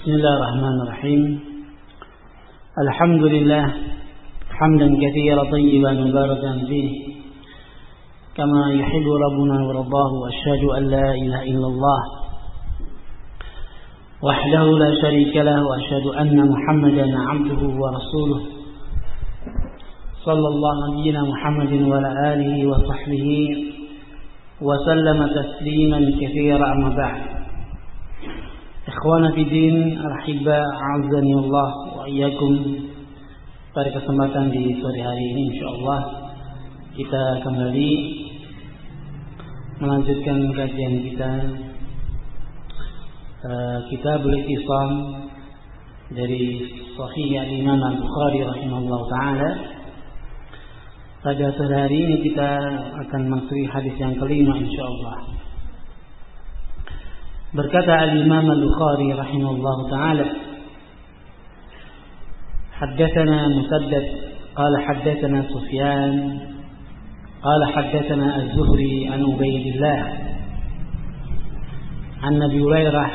بسم الله الرحمن الرحيم. الحمد لله حمدا كثيرا طيبا مباركا فيه كما يحب ربنا ورضاه وأشهد أن لا إله إلا الله وحده لا شريك له وأشهد أن محمدا عبده ورسوله. صلى الله نبينا محمد وعلى آله وصحبه وسلم تسليما كثيرا أما بعد. Ikhwana Fidin Al-Hibba Azani Allah Wa iyyakum. Pada kesempatan di sore hari ini InsyaAllah Kita kembali Melanjutkan kajian kita uh, Kita boleh isam Dari Sahih Al-Imam Al-Bukhari Rahimahullah Ta'ala. Pada sore hari ini kita akan mengakhiri hadis yang kelima InsyaAllah Berkata Al-Imam Al-Bukhari rahimahullah taala حدثنا مسدد قال حدثنا سفيان قال حدثنا الزهري عن عبيد الله عن ابي هريره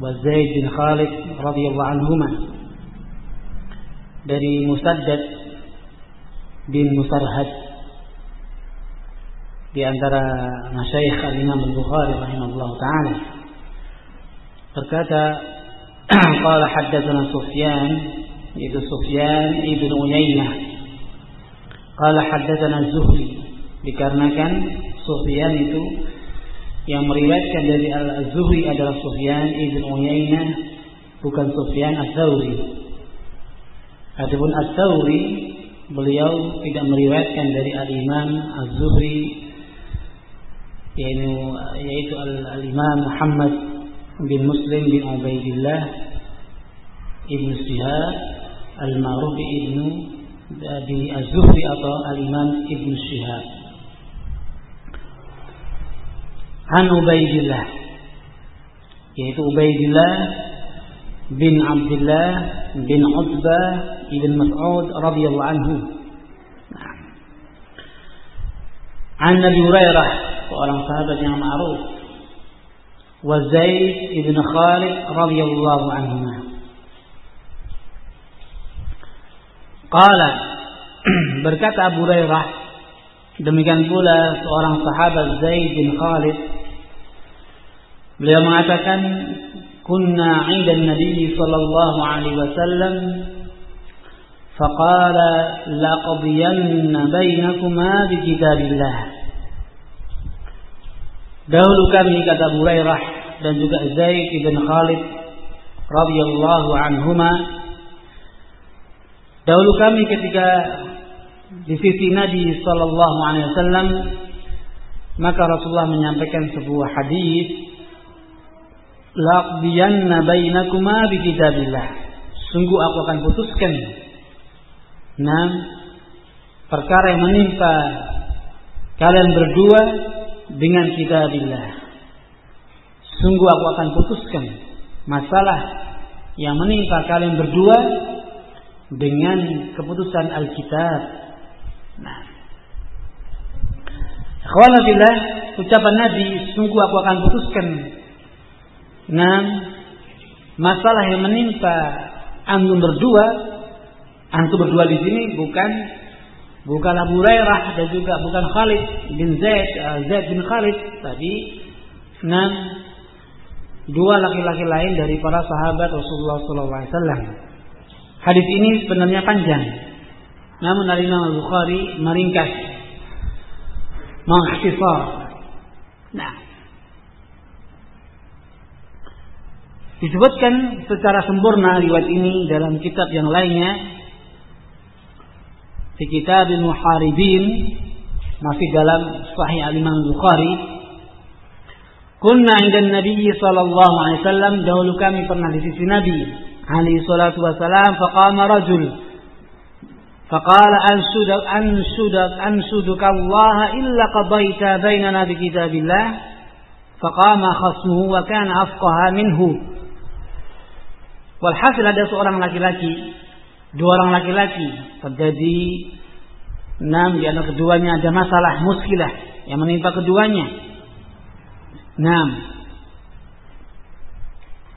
وزيد بن خالد رضي الله عنهما dari Musaddad bin Musarhad di antara masyayikh al-Imam Al-Bukhari rahimahullah taala. Berkata qala haddatsana Sufyan itu Sufyan ibn Uyainah. Qala haddatsana Zuhri dikarenakan Sufyan itu yang meriwayatkan dari Al-Zuhri adalah Sufyan ibn Uyainah bukan Sufyan Ats-Tsauri adapun Ats-Tsauri beliau tidak meriwayatkan dari Al-Imam Az-Zuhri yaitu, Al-Imam Muhammad bin Muslim bin Ubaidillah Ibn Shihab Al-Ma'ruf Ibn bin Az-Zuhri atau Al-Imam Ibn Shihab An Ubaidillah yaitu Ubaidillah bin Abdullah bin Utbah ibn Mas'ud radhiyallahu anhu. An Nabi Hurairah seorang sahabat yang ma'ruf wa Zaid ibn Khalid radhiyallahu anhu Qala berkata Abu Hurairah demikian pula seorang sahabat Zaid bin Khalid beliau mengatakan kunna 'inda Nabi sallallahu alaihi wasallam فقال لقضين بينكما بكتاب الله Dahulu kami kata Burairah dan juga Zaid ibn Khalid radhiyallahu anhuma Dahulu kami ketika di sisi Nabi sallallahu alaihi wasallam maka Rasulullah menyampaikan sebuah hadis laqdiyanna bainakuma bi kitabillah. Sungguh aku akan putuskan. Enam perkara yang menimpa kalian berdua dengan kitabillah. Sungguh aku akan putuskan masalah yang menimpa kalian berdua dengan keputusan Alkitab. Nah, Akhwanatillah, ucapan Nabi, sungguh aku akan putuskan. Nah, masalah yang menimpa antum berdua, antum berdua di sini bukan bukan Abu Hurairah dan juga bukan Khalid bin Zaid uh, Zaid bin Khalid tapi enam dua laki-laki lain dari para sahabat Rasulullah SAW. Hadis ini sebenarnya panjang, namun Al Imam Bukhari meringkas, mengakhtisar. Nah, disebutkan secara sempurna riwayat ini dalam kitab yang lainnya di kitab Muharibin. Masih dalam Sahih Imam Bukhari. Kunna indan Nabi sallallahu alaihi wasallam. Dahulu kami pernah di sisi Nabi alaihi salatu wasallam faqama rajul. Faqala ansudak ansudak ansuduka Allah illa qadaita bainana bi kitabillah. Faqama khasmuhu wa kana afqaha minhu. Walhasil ada seorang laki-laki dua orang laki-laki terjadi. Enam di antara keduanya ada masalah muskilah yang menimpa keduanya. Enam.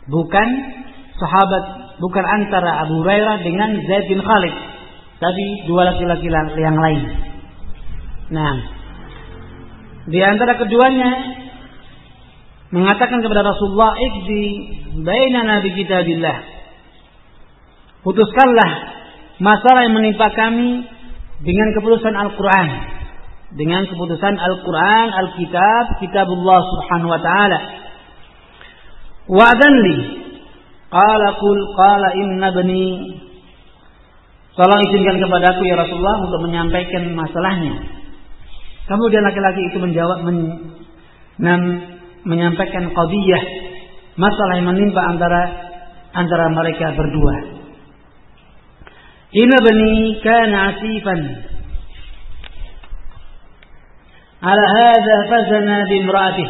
Bukan sahabat, bukan antara Abu Hurairah dengan Zaid bin Khalid, tapi dua laki-laki yang lain. Nah, di antara keduanya mengatakan kepada Rasulullah, "Ikdi bainana bi kitabillah." Putuskanlah masalah yang menimpa kami dengan keputusan Al-Qur'an. Dengan keputusan Al-Qur'an, Al-Kitab, Kitabullah Subhanahu wa taala. Wa'dan li. Qala qul qala inna bani Tolong izinkan kepadaku ya Rasulullah untuk menyampaikan masalahnya. Kemudian laki-laki itu menjawab men, men, menyampaikan qadiyah masalah yang menimpa antara antara mereka berdua. Inna bani kana asifan ala hadha fazana bimra'atih.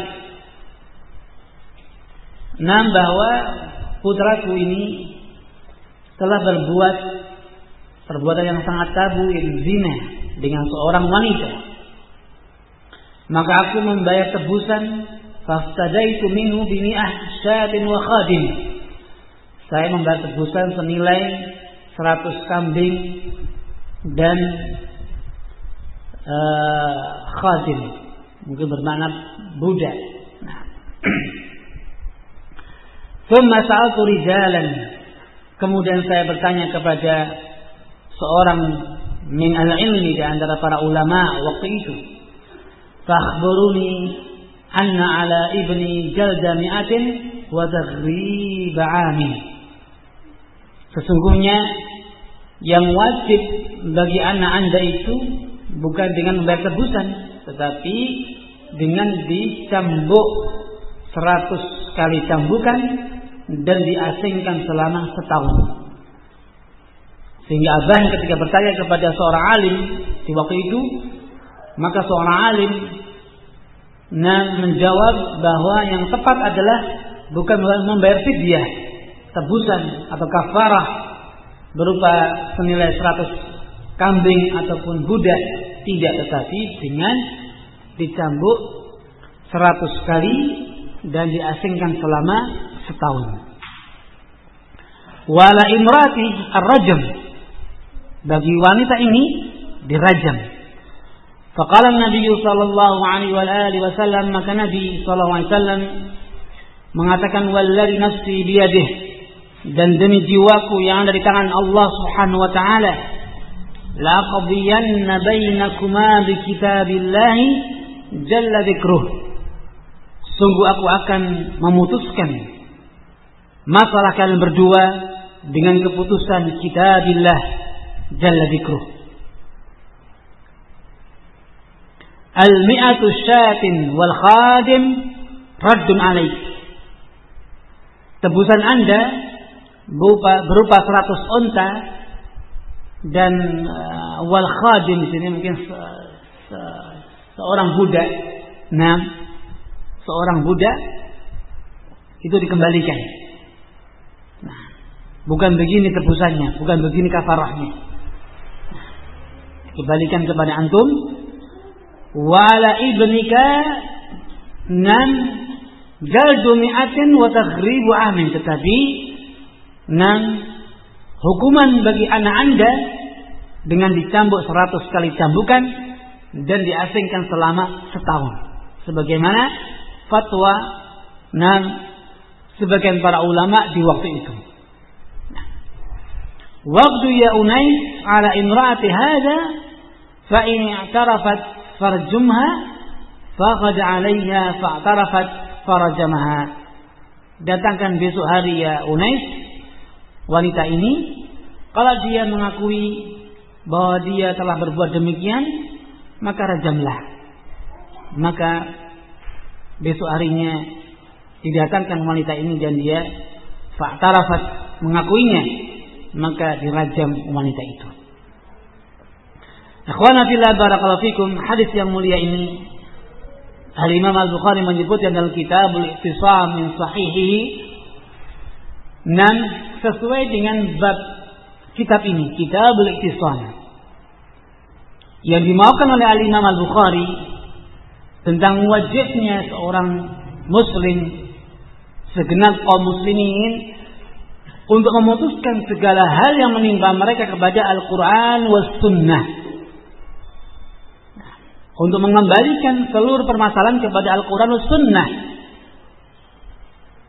Nam bahwa putraku ini telah berbuat perbuatan yang sangat tabu yaitu zina dengan seorang wanita. Maka aku membayar tebusan fastadaitu minhu bimi'ah syatin wa khadim. Saya membayar tebusan senilai 100 kambing dan uh, khadim. Mungkin bermakna budak. Nah. Thumma sa'altu rijalan. Kemudian saya bertanya kepada seorang min al-ilmi di antara para ulama waktu itu. Fakhburuni anna ala ibni jalda mi'atin wa taghrib amin. Sesungguhnya yang wajib bagi anak anda itu bukan dengan membayar tebusan, tetapi dengan dicambuk seratus kali cambukan dan diasingkan selama setahun. Sehingga abah ketika bertanya kepada seorang alim di waktu itu, maka seorang alim nah, menjawab bahwa yang tepat adalah bukan membayar fidyah, tebusan atau kafarah berupa senilai 100 kambing ataupun budak, tidak tetapi dengan dicambuk 100 kali dan diasingkan selama setahun. Wala imrati ar-rajam bagi wanita ini dirajam. Faqala Nabi sallallahu alaihi wasallam maka Nabi sallallahu alaihi wasallam mengatakan walladzi nafsi biyadihi dan demi jiwaku yang ada di tangan Allah Subhanahu wa taala la qadiyanna bainakuma bi kitabillahi jalla dzikruh. Sungguh aku akan memutuskan masalah kalian berdua dengan keputusan kitabillah jalla dzikruh. Al-mi'atu syatin wal khadim raddun alaik tebusan anda berupa, berupa 100 unta dan uh, wal khadim di sini mungkin se, se, seorang budak. Nah, seorang budak itu dikembalikan. Nah, bukan begini tebusannya, bukan begini kafarahnya. Nah, kepada antum wala ibnika nan jaldu mi'atin wa taghribu amin tetapi Nah, hukuman bagi anak Anda dengan dicambuk seratus kali cambukan dan diasingkan selama setahun. Sebagaimana fatwa nah, sebagian para ulama di waktu itu. Waktu ya Unais ala imraati hada fa in i'tarafat farjumha faqad 'alayha fa'tarafat farajamaha. Datangkan besok hari ya Unais wanita ini kalau dia mengakui bahwa dia telah berbuat demikian maka rajamlah. Maka besok harinya didatangkan wanita ini dan dia fa'tarafat mengakuinya maka dirajam wanita itu. Akhwana fillah barakallahu fikum hadis yang mulia ini Al Imam Al Bukhari menyebutkan dalam kitab Al-Ittisam min sahihihi dan sesuai dengan bab kitab ini, Kitabul Iktisam. Yang dimaukan oleh Al-Imam Al-Bukhari tentang wajibnya seorang muslim segenap kaum muslimin untuk memutuskan segala hal yang menimpa mereka kepada Al-Quran was Sunnah. Untuk mengembalikan seluruh permasalahan kepada Al-Quran was Sunnah.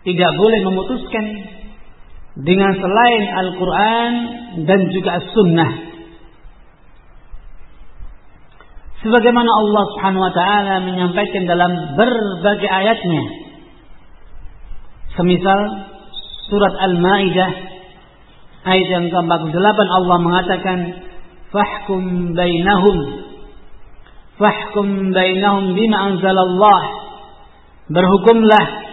Tidak boleh memutuskan dengan selain Al-Quran dan juga As-Sunnah. Sebagaimana Allah Subhanahu wa taala menyampaikan dalam berbagai ayatnya. Semisal surat Al-Maidah ayat yang ke-48 Allah mengatakan fahkum bainahum fahkum bainahum bima anzalallah berhukumlah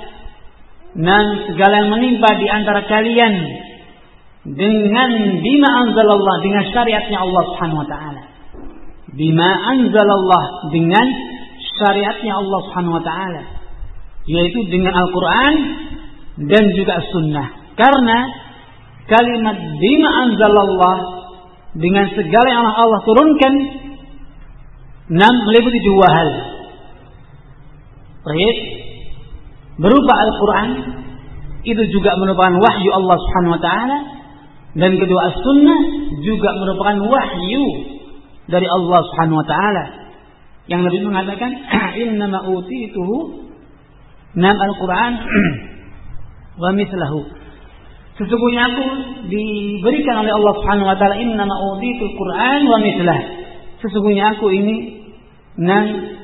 dan segala yang menimpa di antara kalian dengan bima anzalallah dengan syariatnya Allah Subhanahu wa taala bima anzalallah dengan syariatnya Allah Subhanahu wa taala yaitu dengan Al-Qur'an dan juga sunnah. Karena kalimat bima anzalallah dengan segala yang Allah turunkan enam meliputi dua hal. Baik, berupa Al-Quran itu juga merupakan wahyu Allah Subhanahu Wa Taala dan kedua as-sunnah juga merupakan wahyu dari Allah Subhanahu Wa Taala yang lebih mengatakan inna utituhu nam Al-Quran wa mislahu. Sesungguhnya aku diberikan oleh Allah Subhanahu wa taala inna ma'uditul Quran wa mislah. Sesungguhnya aku ini nang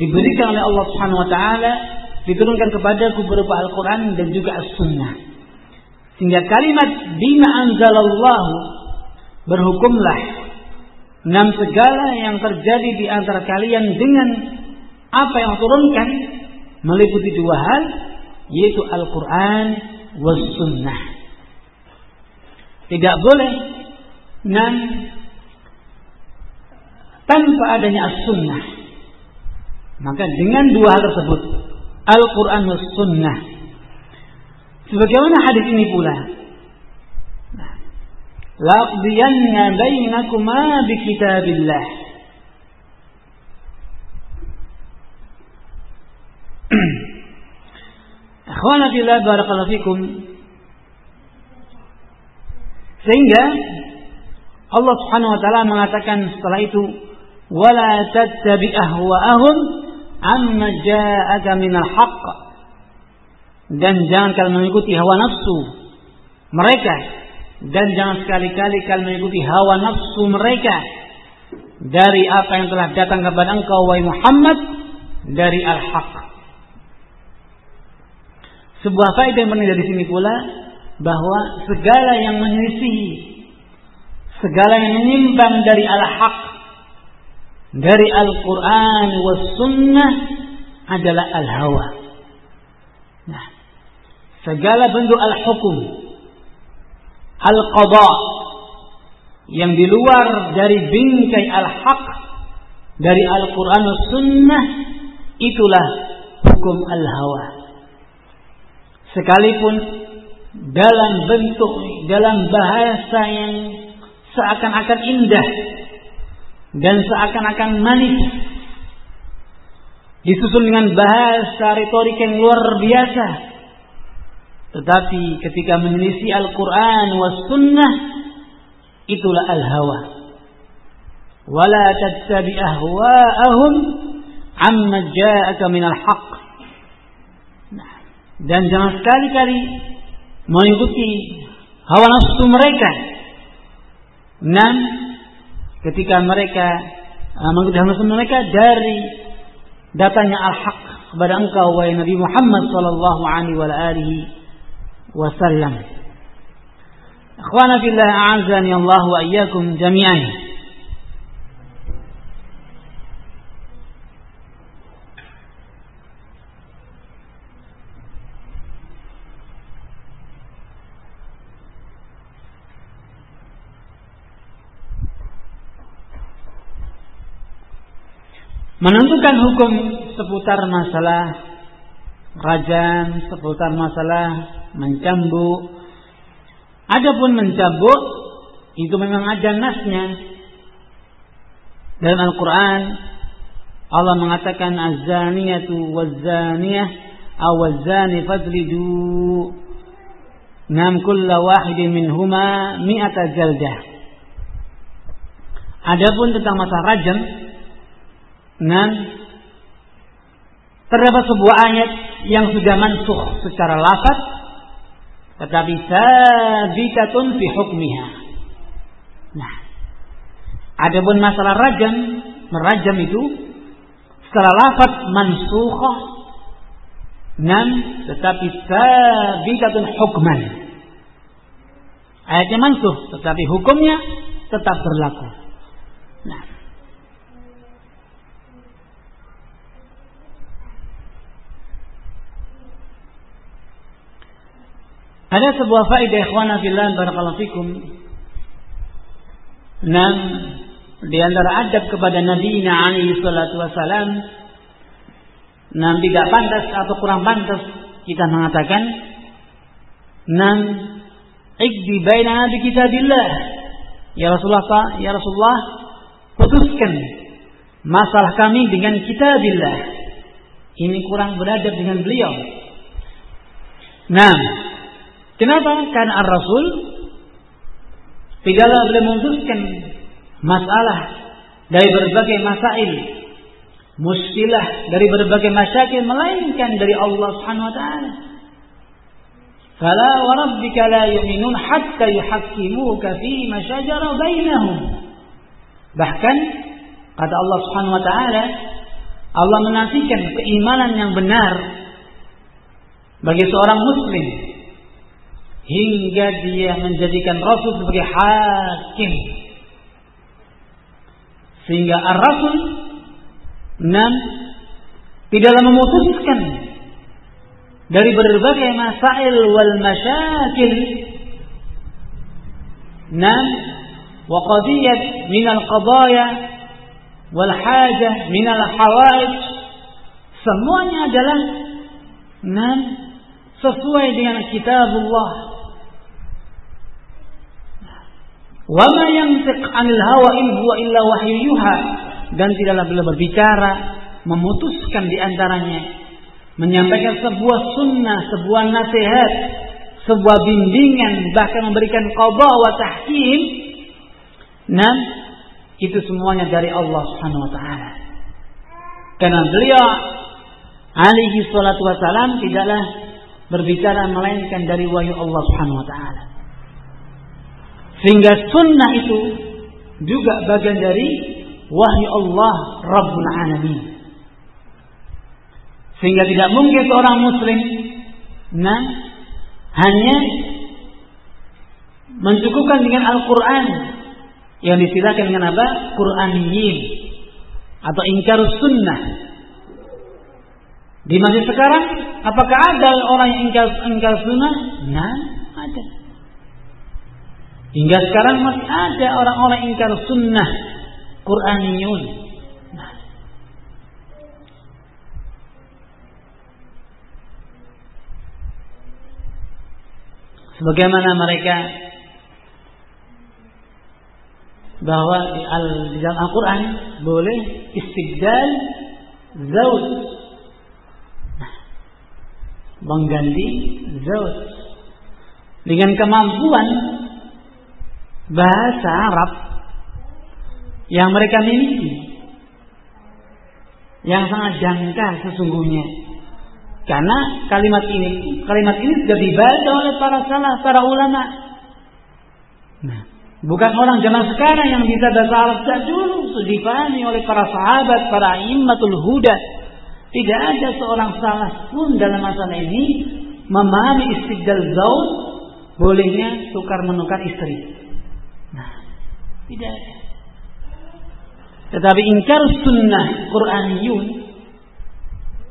diberikan oleh Allah Subhanahu wa taala diturunkan kepadaku berupa Al-Quran dan juga As-Sunnah. Sehingga kalimat bima anzalallahu berhukumlah enam segala yang terjadi di antara kalian dengan apa yang turunkan meliputi dua hal yaitu Al-Quran was Sunnah. Tidak boleh nan tanpa adanya As-Sunnah. Maka dengan dua hal tersebut, Al-Quran was Sunnah. Sebagaimana hadis ini pula. Laqdiyanna bainakuma bi kitabillah. Akhwana fillah barakallahu fikum. Sehingga Allah Subhanahu wa taala mengatakan setelah itu wala tattabi ahwa'ahum amma ja'aka minal haqq? Dan jangan kalian mengikuti hawa nafsu mereka. Dan jangan sekali-kali kalian mengikuti hawa nafsu mereka. Dari apa yang telah datang kepada engkau wahai Muhammad dari al-haq. Sebuah faedah yang penting dari sini pula bahwa segala yang menyelisih, segala yang menyimpang dari al-haq, dari Al-Quran was sunnah adalah al-hawa. Nah, segala bentuk al-hukum, al-qadha yang di luar dari bingkai al-haq dari Al-Quran was sunnah itulah hukum al-hawa sekalipun dalam bentuk dalam bahasa yang seakan-akan indah dan seakan-akan manis. Disusul dengan bahasa retorik yang luar biasa. Tetapi ketika meneliti Al-Quran was sunnah itulah al-hawa. Wala tattabi ahwa'ahum amma ja'aka minal haqq. Dan jangan sekali-kali mengikuti hawa nafsu mereka. Dan ketika mereka uh, mengikuti mereka dari datanya al-haq kepada engkau wahai Nabi Muhammad sallallahu alaihi wasallam. Akhwana fillah a'azani Allah wa iyyakum jami'an. Menentukan hukum seputar masalah rajam, seputar masalah mencambuk. Adapun mencambuk itu memang ada nasnya. Dalam Al-Quran Allah mengatakan az-zaniyatu waz-zaniyah awazani fadridu nam kulla wahidin minhuma mi'ata jaldah Adapun tentang masa rajam nam terdapat sebuah ayat yang sudah mansuh secara lafaz tetapi sabitatun fi hukmiha. Nah, adapun masalah rajam, merajam itu secara lafaz mansukhah nan tetapi sabitatun hukman. Ayatnya mansuh tetapi hukumnya tetap berlaku. Nah, Ada sebuah faedah ikhwana fillah barakallahu fikum. Nam di antara adab kepada Nabi alaihi salatu wasalam tidak pantas atau kurang pantas kita mengatakan. Nam ikdi baina bi kitabillah. Ya Rasulullah ya Rasulullah putuskan masalah kami dengan kitabillah. Ini kurang beradab dengan beliau. Nah Kenapa? Karena Ar-Rasul tidaklah boleh memutuskan masalah dari berbagai masail, muskilah dari berbagai masyakil melainkan dari Allah Subhanahu wa taala. Fala wa rabbika la yu'minun hatta yuhaqqimuka fi ma shajara. Bahkan kata Allah Subhanahu wa taala, Allah menantikan keimanan yang benar bagi seorang muslim hingga dia menjadikan Rasul sebagai hakim. Sehingga Ar-Rasul enam tidaklah memutuskan dari berbagai masail wal masyakil. Enam wa qadiyat min al qadaya wal hajah min al hawaij. Semuanya adalah enam sesuai dengan kitabullah Wama yang 'anil hawa in huwa illa wahyuha dan tidaklah beliau berbicara memutuskan di antaranya menyampaikan sebuah sunnah, sebuah nasihat, sebuah bimbingan bahkan memberikan qada wa tahkim dan itu semuanya dari Allah Subhanahu wa taala. Karena beliau alaihi salatu wasalam tidaklah berbicara melainkan dari wahyu Allah Subhanahu wa taala. Sehingga sunnah itu juga bagian dari wahyu Allah Rabbul Alamin. Sehingga tidak mungkin seorang muslim nah hanya mencukupkan dengan Al-Quran yang disilakan dengan apa? Quraniyin atau ingkar sunnah. Di masa sekarang, apakah ada orang yang ingkar, ingkar sunnah? Nah, ada. Hingga sekarang masih ada orang-orang ingkar sunnah Quraniyun. Nah. Sebagaimana mereka bahwa di, al, di dalam Al-Quran boleh istibdal zaud. Nah, mengganti zaud dengan kemampuan bahasa Arab yang mereka miliki. Yang sangat jangka sesungguhnya. Karena kalimat ini kalimat ini sudah dibaca oleh para salah para ulama. Nah bukan orang zaman sekarang yang bisa bahasa Arab sejak dulu. Sudah dipahami oleh para sahabat para immatul huda. Tidak ada seorang salah pun dalam masalah ini memahami istidlal zaud bolehnya tukar menukar istri tidak ada. Tetapi ingkar sunnah Quraniyun,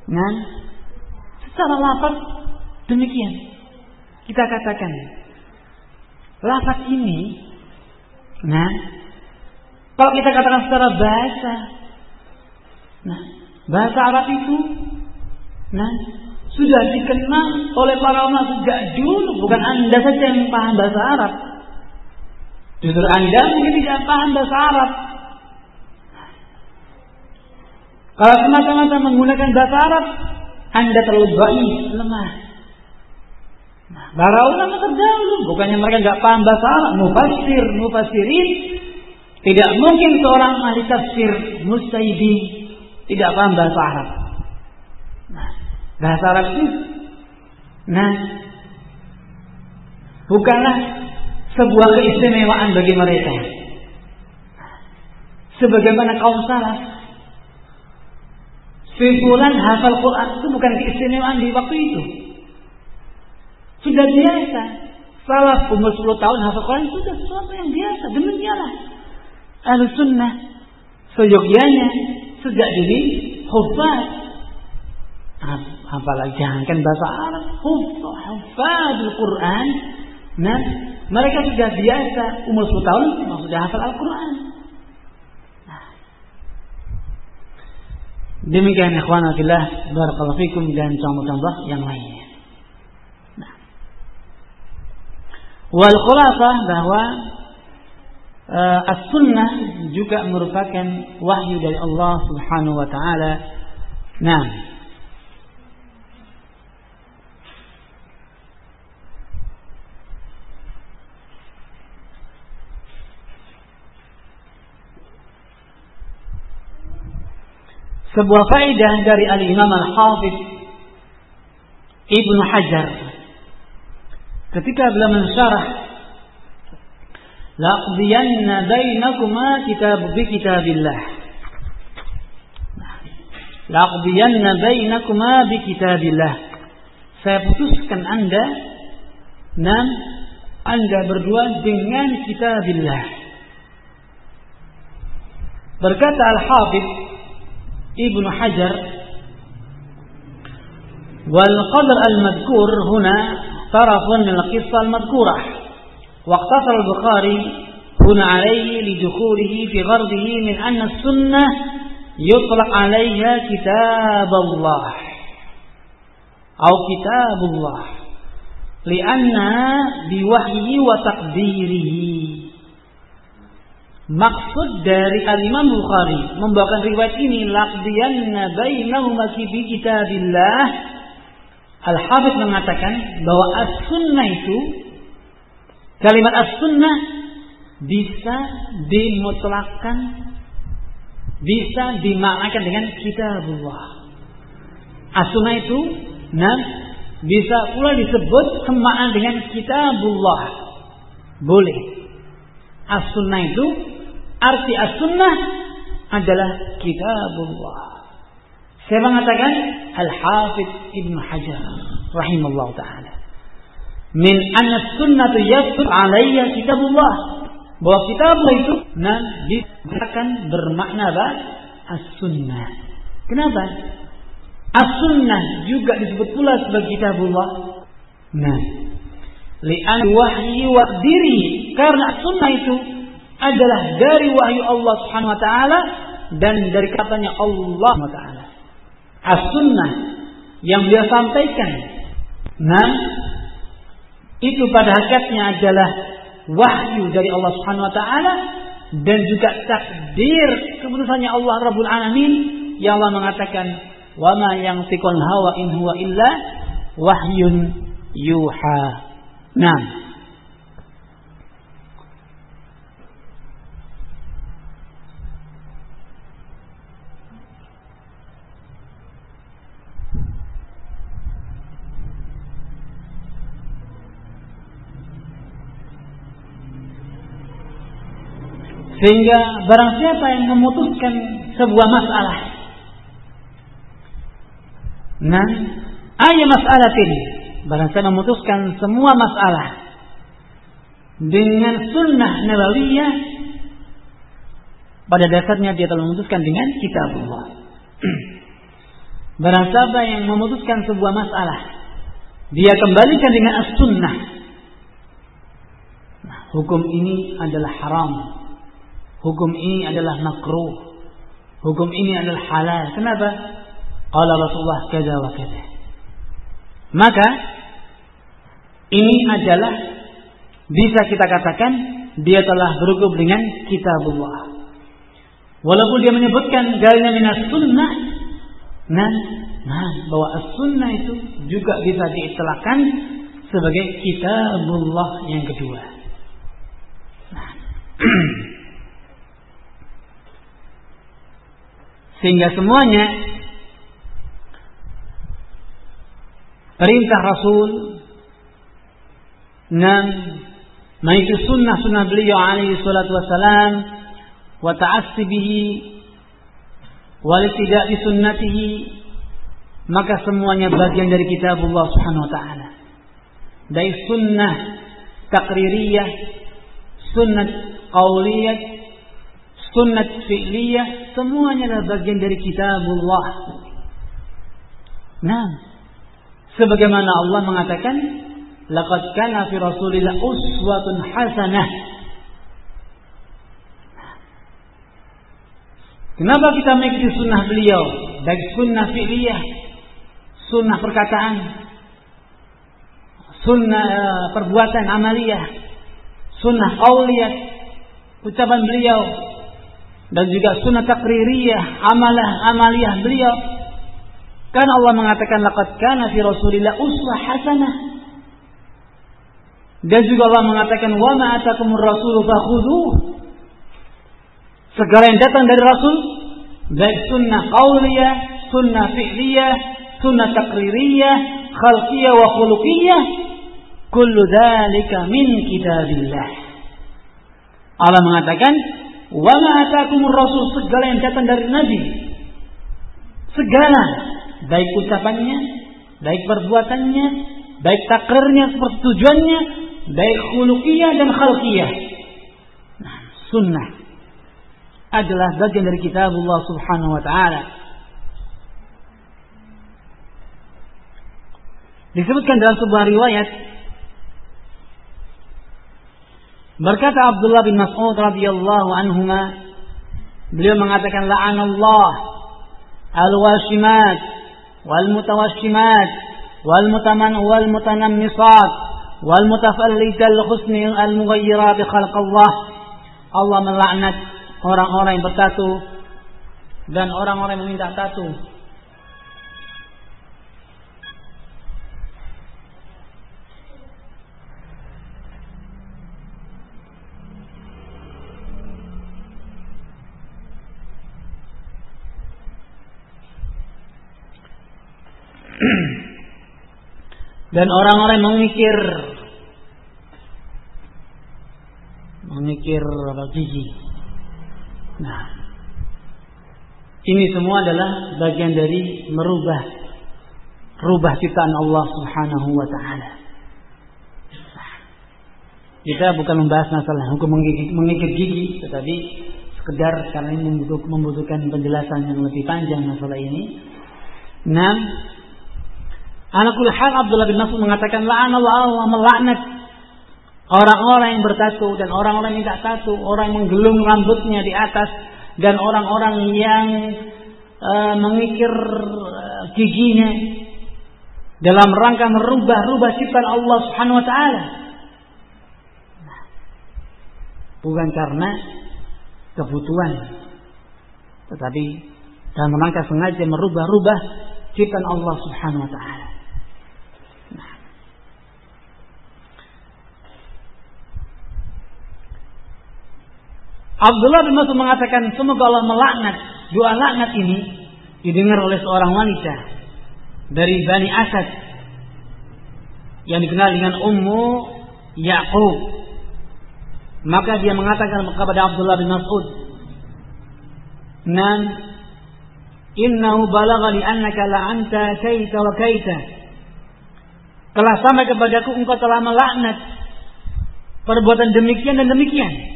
nah, secara lafaz demikian. Kita katakan, lafaz ini, nah, kalau kita katakan secara bahasa, nah, bahasa Arab itu, nah, sudah dikenal oleh para ulama sejak dulu, bukan anda saja yang paham bahasa Arab. Justru Anda mungkin tidak paham bahasa Arab. Kalau semata-mata menggunakan bahasa Arab, Anda terlalu baik, lemah. Nah, para ulama terdahulu, bukannya mereka nggak paham bahasa Arab, mufasir, mufasirin, tidak mungkin seorang ahli tafsir mustaidi tidak paham bahasa Arab. Nah, bahasa Arab itu, nah, bukanlah sebuah keistimewaan bagi mereka. Sebagaimana kaum salaf, Fikulan hafal Quran itu bukan keistimewaan di waktu itu. Sudah biasa. Salaf umur 10 tahun hafal Quran sudah sesuatu yang biasa. Demikianlah. Ahlu sunnah. Seyogyanya. Sejak dini. Hufad. Apalagi jangankan bahasa Arab. Hufad Al-Quran. Nah, mereka sudah biasa. Umur 10 tahun sudah hafal Al-Quran. Demikian ikhwan fillah barakallahu fikum dan contoh-contoh yang lainnya. Nah. Wal khulasah bahwa uh, as-sunnah juga merupakan wahyu dari Allah Subhanahu wa taala. Nah, sebuah faedah dari Al-Imam Al-Hafidh Ibnu Hajar. Ketika beliau mensyarah laqdiyanna bainakuma kitab bi kitabillah. Laqdiyanna bainakuma bi kitabillah. Saya putuskan Anda dan Anda berdua dengan kitabillah. Berkata Al-Hafidh ابن حجر. والقدر المذكور هنا طرف من القصة المذكورة. واقتصر البخاري هنا عليه لدخوله في غرضه من أن السنة يطلق عليها كتاب الله. أو كتاب الله. لأنها بوحيه وتقديره. Maksud dari Al-Imam Bukhari membawakan riwayat ini laqdiyanna bainahuma fi kitabillah Al-Habib mengatakan bahwa as-sunnah itu kalimat as-sunnah bisa dimutlakan bisa dimaknakan dengan kitabullah. As-sunnah itu nah bisa pula disebut semaan dengan kitabullah. Boleh. As-sunnah itu Arti as-sunnah adalah kitabullah. Saya mengatakan Al-Hafidh Ibn Hajar rahimahullah taala. Min anna sunnatu yasur alayya kitabullah. Bahwa kitabullah itu nah dikatakan bermakna apa? As-sunnah. Kenapa? As-sunnah juga disebut pula sebagai kitabullah. Nah, li'an wahyi wa diri karena sunnah itu adalah dari wahyu Allah Subhanahu wa taala dan dari katanya Allah wa taala. As-sunnah yang dia sampaikan. Nah, itu pada hakikatnya adalah wahyu dari Allah Subhanahu wa taala dan juga takdir keputusannya Allah Rabbul Alamin yang Allah mengatakan wa ma yantiqul hawa in huwa illa wahyun yuha. Nah, Sehingga barang siapa yang memutuskan sebuah masalah. Nah, ayat masalah ini. Barang siapa memutuskan semua masalah. Dengan sunnah nabawiyah. Pada dasarnya dia telah memutuskan dengan kitabullah. Barang siapa yang memutuskan sebuah masalah. Dia kembalikan dengan as-sunnah. Nah, hukum ini adalah haram hukum ini adalah makruh. Hukum ini adalah halal. Kenapa? Qala Rasulullah kaza wa kaza. Maka ini adalah bisa kita katakan dia telah berhukum dengan kitabullah. Walaupun dia menyebutkan dalilnya minas sunnah, nah Nah, bahwa as-sunnah itu juga bisa diistilahkan sebagai kitabullah yang kedua. Nah. Sehingga semuanya perintah Rasul dan mengikuti sunnah-sunnah beliau alaihi salatu wassalam wa ta'assi bihi wal tidak sunnatihi maka semuanya bagian dari kitabullah subhanahu wa ta'ala. Dari sunnah takririyah sunnah qauliyah sunnah fi'liyah semuanya adalah bagian dari kitabullah. Nah sebagaimana Allah mengatakan laqad kana fi rasulillah uswatun hasanah. Kenapa kita mengikuti sunnah beliau? Baik sunnah fi'liyah, sunnah perkataan, sunnah uh, perbuatan amaliyah, sunnah qauliyah, ucapan beliau, dan juga sunnah takririyah, amalah amaliyah beliau. Karena Allah mengatakan laqad kana fi Rasulillah uswah hasanah. Dan juga Allah mengatakan wa ma atakumur rasul fakhudhuh segala yang datang dari Rasul baik sunnah qauliyah, sunnah fi'liyah, sunnah takririyah, khalqiyah wa khuluqiyah kullu dzalika min kitabillah. Allah mengatakan wa ma atakumur rasul segala yang datang dari nabi segala baik ucapannya, baik perbuatannya, baik takrirnya, persetujuannya, baik khuluqiyah dan khalqiyah. Nah, sunnah adalah bagian dari kitab Allah Subhanahu wa taala. Disebutkan dalam sebuah riwayat berkata Abdullah bin Mas'ud radhiyallahu anhuma beliau mengatakan la'anallah al-washimat wal mutawashimat wal mutaman wal mutanammisat wal mutafallijal husni al mughayyirat khalq Allah Allah melaknat orang-orang yang bertatu dan orang-orang yang meminta tatu. dan orang-orang yang memikir memikir gigi Nah, ini semua adalah bagian dari merubah rubah ciptaan Allah Subhanahu wa taala. Kita bukan membahas masalah hukum mengikir gigi, tetapi sekedar karena ini membutuhkan penjelasan yang lebih panjang masalah ini. Nah, Anakul hal Abdullah bin Mas'ud mengatakan la'anallahu Allah melaknat Orang-orang yang bertatu dan orang-orang yang tidak tatu, orang yang menggelung rambutnya di atas dan orang-orang yang uh, mengikir uh, giginya dalam rangka merubah-rubah ciptaan Allah Subhanahu wa taala. Bukan karena kebutuhan tetapi dalam rangka sengaja merubah-rubah ciptaan Allah Subhanahu wa taala. Abdullah bin Mas'ud mengatakan semoga Allah melaknat dua laknat ini didengar oleh seorang wanita dari Bani Asad yang dikenal dengan Ummu Yaqub. Maka dia mengatakan kepada Abdullah bin Mas'ud, "Nan innahu balagha li annaka la'anta kaita wa kaita." Telah sampai kepadaku engkau telah melaknat perbuatan demikian dan demikian.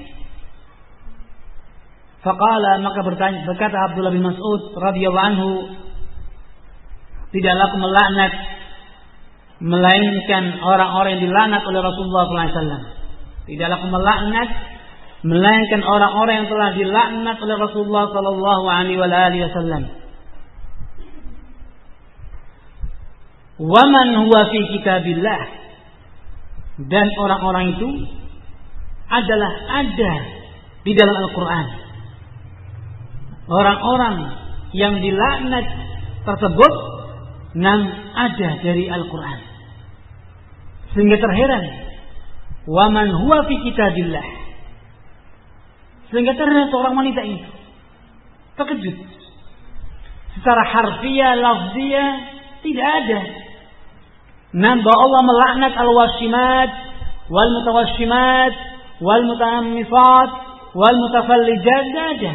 Faqala maka bertanya berkata Abdullah bin Mas'ud radhiyallahu anhu tidaklah aku melaknat melainkan orang-orang yang dilaknat oleh Rasulullah SAW. Tidaklah aku melaknat melainkan orang-orang yang telah dilaknat oleh Rasulullah Sallallahu Alaihi Wasallam. Waman huwa fi kitabillah dan orang-orang itu adalah ada di dalam Al-Quran orang-orang yang dilaknat tersebut yang ada dari Al-Quran. Sehingga terheran. Waman huwa fi kitabillah. Sehingga terheran seorang wanita ini. Terkejut. Secara harfiah, lafziah, tidak ada. Bahwa Allah melaknat al-washimat, wal mutawashimat, wal mutahammisat, wal mutafallijat, tidak ada.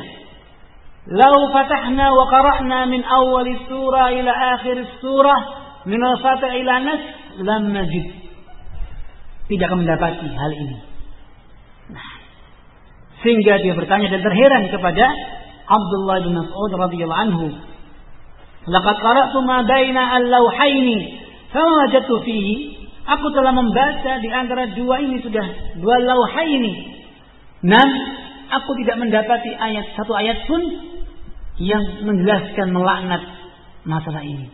Lau fatahna wa qara'na min awal surah ila akhir surah min al-fatah ila nas lam najid. Tidak akan mendapati hal ini. Nah, sehingga dia bertanya dan terheran kepada Abdullah bin Mas'ud radhiyallahu anhu. Laqad qara'tu ma baina al-lawhayni fama wajadtu fihi. Aku telah membaca di antara dua ini sudah dua lawhayni Nam, aku tidak mendapati ayat satu ayat pun yang menjelaskan melaknat masalah ini.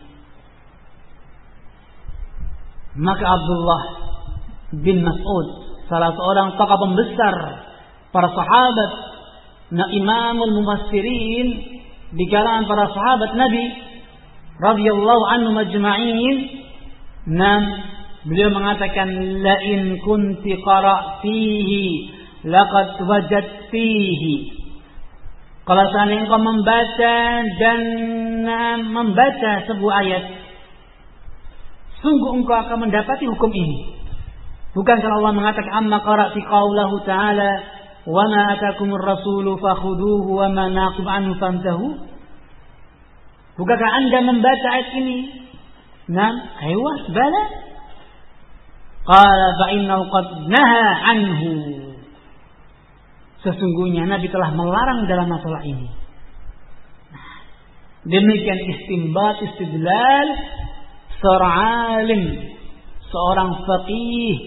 Maka Abdullah bin Mas'ud, salah seorang tokoh pembesar para sahabat, na imamul mufassirin di kalangan para sahabat Nabi radhiyallahu anhu majma'in, nam beliau mengatakan la in kunti qara'tihi laqad wajadtihi kalau seandainya engkau membaca dan membaca sebuah ayat, sungguh engkau akan mendapati hukum ini. Bukan kalau Allah mengatakan amma qara'ti qaulahu ta'ala wa ma atakumur rasulu fakhuduhu wa ma naqib anhu fantahu. Bukankah Anda membaca ayat ini? Nah, aywa, bala. Qala fa innahu qad naha anhu. Sesungguhnya Nabi telah melarang dalam masalah ini. Nah, demikian istimbat istidlal seorang alim, seorang faqih,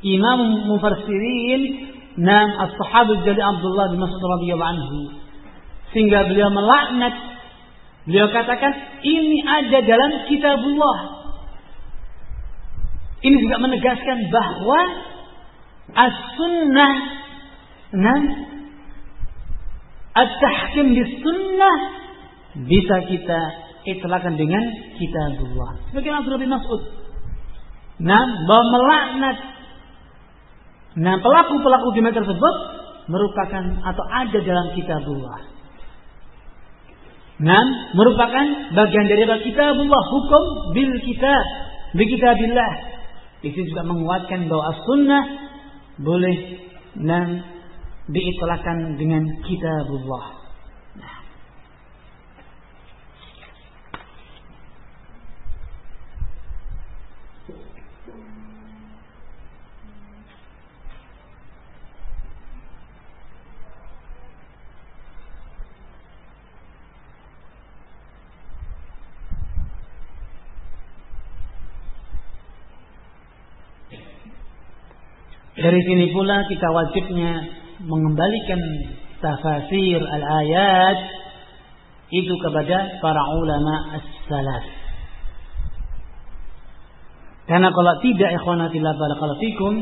imam mufassirin, nam as-sahabat jadi Abdullah bin Mas'ud radhiyallahu anhu. Sehingga beliau melaknat, beliau katakan ini ada dalam kitabullah. Ini juga menegaskan bahwa as-sunnah Nah, at-tahkim di sunnah bisa kita itlakan dengan kitabullah. Sebagian Abdullah bin Mas'ud. Nah, bahwa melaknat Nah, pelaku-pelaku di tersebut merupakan atau ada dalam kitabullah. Nah, merupakan bagian dari kitabullah hukum bil kitab, bi kitabillah. Di sini juga menguatkan bahwa as-sunnah boleh dan diitlakkan dengan kitabullah. Dari sini pula kita wajibnya mengembalikan tafsir al-ayat itu kepada para ulama as-salaf. Karena kalau tidak ikhwanatillah barakallahu fikum,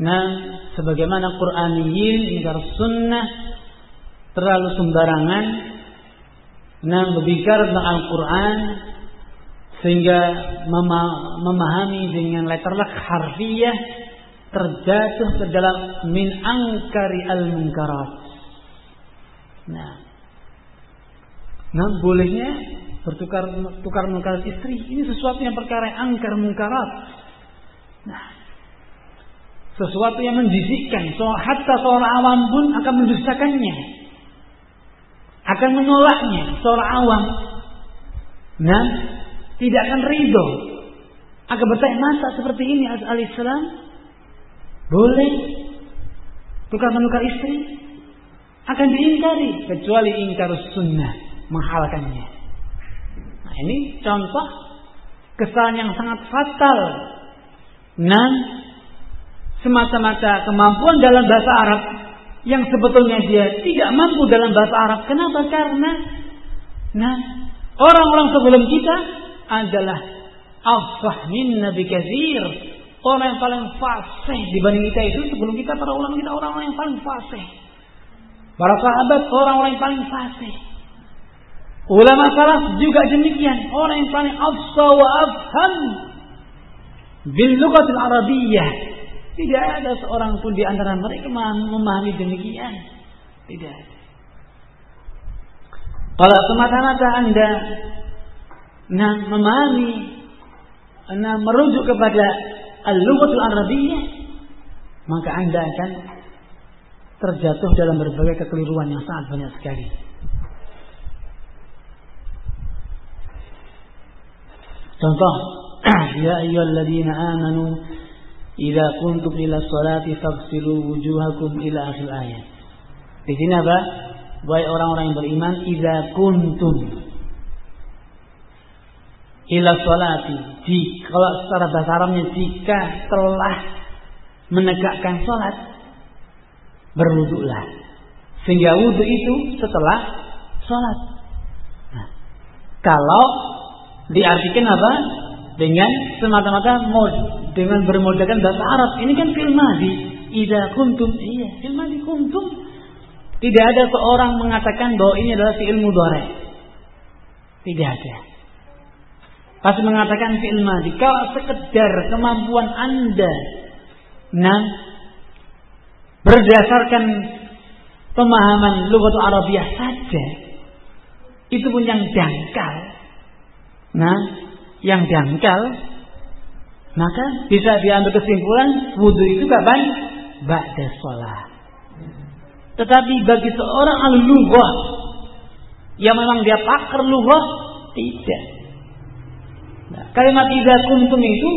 nah sebagaimana Qur'aniyin ingkar sunnah terlalu sembarangan nah berbicara tentang Al-Quran sehingga memahami dengan letterlek harfiah terjatuh ke dalam min angkari al munkarat. Nah, nah bolehnya bertukar tukar mungkar istri ini sesuatu yang perkara yang angkar mungkarat. Nah, sesuatu yang menjisikkan. So, hatta seorang awam pun akan mendustakannya, akan menolaknya. Seorang awam, nah, tidak akan ridho. Akan bertanya masa seperti ini alaihissalam boleh tukar menukar istri akan diingkari kecuali ingkar sunnah menghalalkannya. Nah, ini contoh kesalahan yang sangat fatal. Dan semata-mata kemampuan dalam bahasa Arab yang sebetulnya dia tidak mampu dalam bahasa Arab. Kenapa? Karena nah orang-orang sebelum kita adalah afsah min nabi kathir Orang yang paling fasih dibanding kita itu sebelum kita para ulama kita orang-orang yang paling fasih. Para sahabat orang-orang yang paling fasih. Ulama salaf juga demikian. Orang yang paling afsa wa afham bil lughatil. Tidak ada seorang pun di antara mereka memahami demikian. Tidak ada. Kalau semata-mata Anda nah memahami nah merujuk kepada al-lughatul arabiyyah maka Anda akan terjatuh dalam berbagai kekeliruan yang sangat banyak sekali. Contoh, ya ayyuhalladzina amanu idza kuntum ila sholati faghsilu wujuhakum ila akhir ayat. Di sini apa? Wahai orang-orang yang beriman, idza kuntum ila sholati. Jika, kalau secara bahasa Arabnya jika telah menegakkan sholat, berwuduklah. Sehingga wudhu itu setelah sholat. Nah, kalau diartikan apa? Dengan semata-mata mod, dengan bermodalkan bahasa Arab. Ini kan film madi. Ida kuntum, iya, film madi kuntum. Tidak ada seorang mengatakan bahwa ini adalah fi'il mudhari. Tidak ada. Pasti mengatakan fi'il madi. Kalau sekedar kemampuan Anda nah berdasarkan pemahaman lughat Arabiah saja itu pun yang dangkal Nah, yang dangkal maka bisa diambil kesimpulan wudhu itu kapan? Ba'da sholat. Tetapi bagi seorang al lughah yang memang dia pakar lughah tidak. Nah, kalimat tidak kuntum itu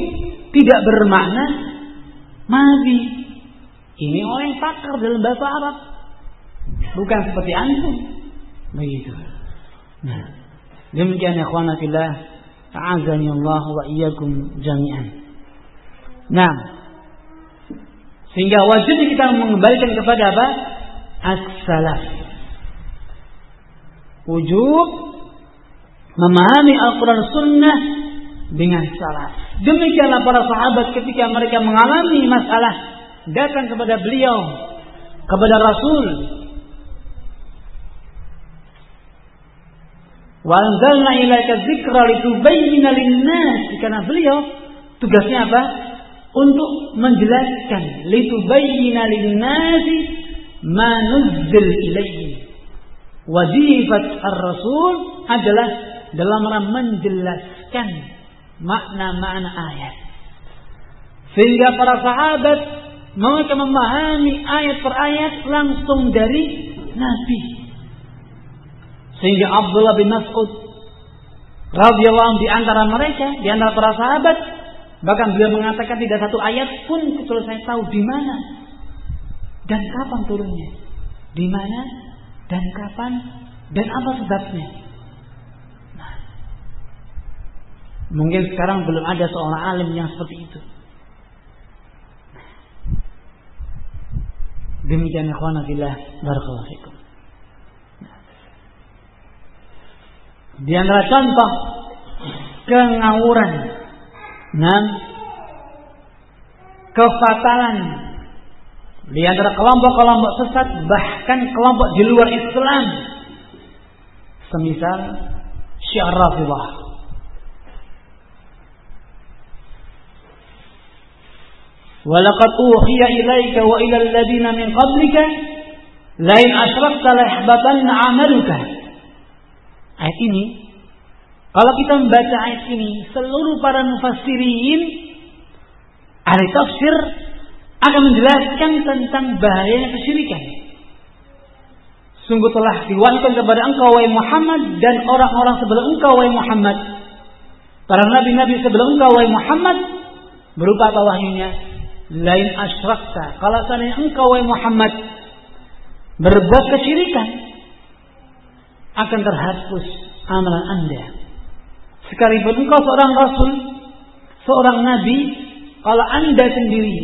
tidak bermakna mati. Ini orang pakar dalam bahasa Arab. Bukan seperti antum. Begitu. Nah, demikian ya fillah A'azani Allah wa iyyakum jami'an. Nah, sehingga wajib kita mengembalikan kepada apa? As-salaf. Wujud memahami Al-Quran Sunnah dengan salaf. Demikianlah para sahabat ketika mereka mengalami masalah datang kepada beliau, kepada Rasul Wa anzalna ilaika dzikra litubayyana lin-nas. Karena beliau tugasnya apa? Untuk menjelaskan litubayyana lin-nas ma nuzzil ilaihim. Wajifat ar-rasul adalah dalam rangka menjelaskan makna-makna ayat. Sehingga para sahabat mereka memahami ayat per ayat langsung dari Nabi. Sehingga Abdullah bin Mas'ud radhiyallahu di antara mereka, di antara para sahabat, bahkan beliau mengatakan tidak satu ayat pun kecuali saya tahu di mana dan kapan turunnya. Di mana dan kapan dan apa sebabnya. Nah, mungkin sekarang belum ada seorang alim yang seperti itu. Demikian ikhwan fillah barakallahu fikum. Di antara contoh kengawuran dan kefatalan di antara kelompok-kelompok sesat bahkan kelompok di luar Islam semisal Syiar Rafidhah Walaqad uhiya ilaika wa ila alladziina min qablika la in asyrakta la yahbatanna 'amaluka ayat ini, kalau kita membaca ayat ini, seluruh para mufassirin ahli tafsir akan menjelaskan tentang bahayanya kesyirikan. Sungguh telah diwahyukan kepada engkau wahai Muhammad dan orang-orang sebelum engkau wahai Muhammad. Para nabi-nabi sebelum engkau wahai Muhammad berupa apa wahyunya? Lain asyrakta. Kalau seandainya engkau wahai Muhammad berbuat kesyirikan, akan terhapus amalan Anda. Sekalipun engkau seorang rasul, seorang nabi, kalau Anda sendiri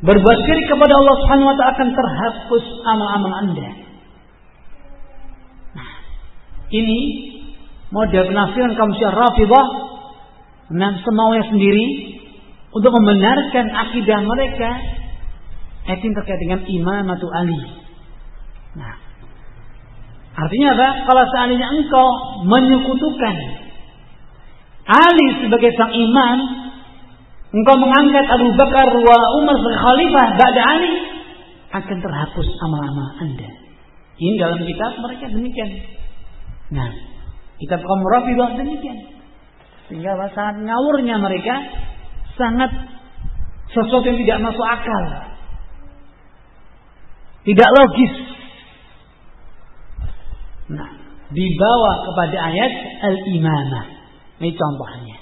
berbuat syirik kepada Allah Subhanahu wa taala akan terhapus amal-amal Anda. Nah, ini model penafsiran kaum Syiah dan semaunya sendiri untuk membenarkan akidah mereka ayat terkait dengan imamatu Ali. Nah, Artinya apa? Kalau seandainya engkau menyekutukan Ali sebagai sang imam, engkau mengangkat Abu Bakar wa Umar sebagai khalifah ba'da Ali, akan terhapus amal-amal Anda. Ini dalam kitab mereka demikian. Nah, kitab kaum Rafidah demikian. Sehingga sangat ngawurnya mereka, sangat sesuatu yang tidak masuk akal. Tidak logis. Nah, dibawa kepada ayat al-imamah. Ini contohnya.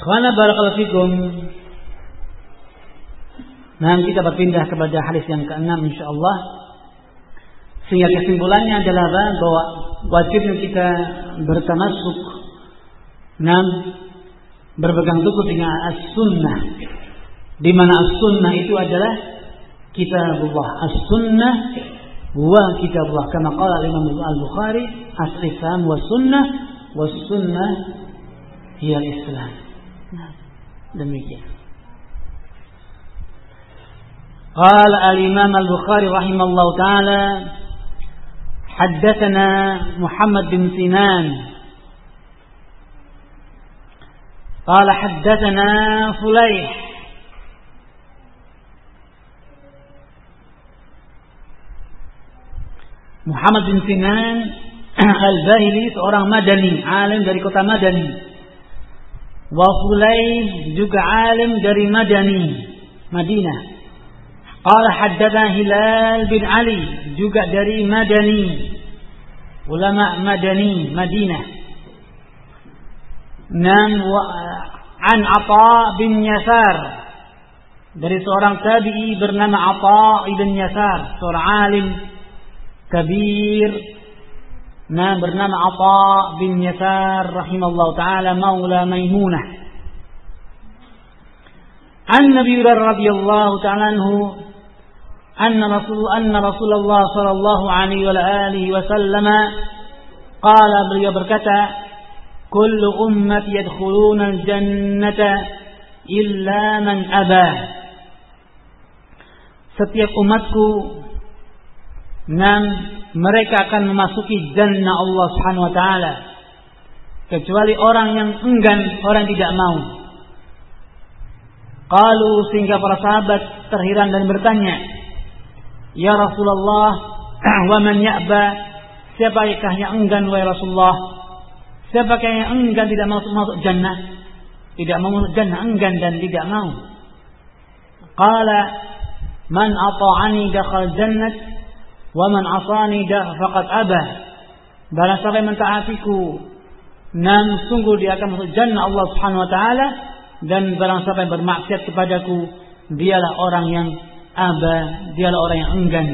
Ikhwana barakallahu fikum. Nah, kita berpindah kepada hadis yang keenam insyaallah. Sehingga kesimpulannya adalah bahwa wajibnya kita bertamasuk Nam berpegang teguh dengan as-sunnah. Di mana as-sunnah itu adalah kitabullah. As-sunnah wa kitabullah. Kama qala Imam Al-Bukhari, as-islam wa sunnah wa sunnah hiya islam. Nah, demikian. قال الإمام البخاري رحمه الله تعالى حدثنا محمد بن سنان قال حدثنا فليح Muhammad bin Sinan Al-Bahili seorang Madani, alim dari kota Madani. Wa Fulayh juga alim dari Madani, Madinah. Qala haddatha Hilal bin Ali juga dari Madani. Ulama Madani, Madinah. Nam an Atha bin Yasar dari seorang tabi'i bernama Atha ibn Yasar, seorang alim kabir Nam bernama Atha bin Yasar rahimallahu taala maula Maimunah. An Nabi radhiyallahu taala anhu أن رسول أن رسول الله صلى الله عليه وآله وسلم قال beliau berkata kullu ummat yadkhuluna al-jannata illa man aba setiap umatku nan mereka akan memasuki jannah Allah Subhanahu wa taala kecuali orang yang enggan, orang yang tidak mau. Qalu sehingga para sahabat terhiran dan bertanya, "Ya Rasulullah, wa man ya'ba?" Siapakah yang enggan wahai Rasulullah? Siapa yang enggan tidak masuk masuk jannah? Tidak mau masuk jannah, enggan dan tidak mau. Qala man ata'ani dakhal jannat wa man asani faqad abah. Barang siapa yang mentaatiku, nan sungguh dia akan masuk jannah Allah Subhanahu wa taala dan barang siapa yang bermaksiat kepadaku, dialah orang yang aba, dialah orang yang enggan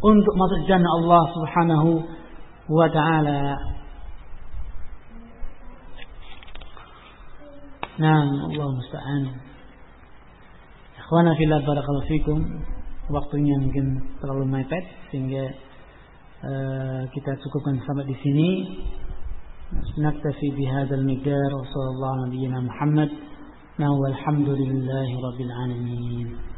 untuk masuk jannah Allah Subhanahu wa taala. Nah, Allah musta'an. Ikhwana fillah barakallahu fikum. Waktunya mungkin terlalu mepet sehingga uh, kita cukupkan sampai di sini. Naktafi bihadzal miqdar wa sallallahu alaihi Muhammad. Nah, walhamdulillahi rabbil alamin.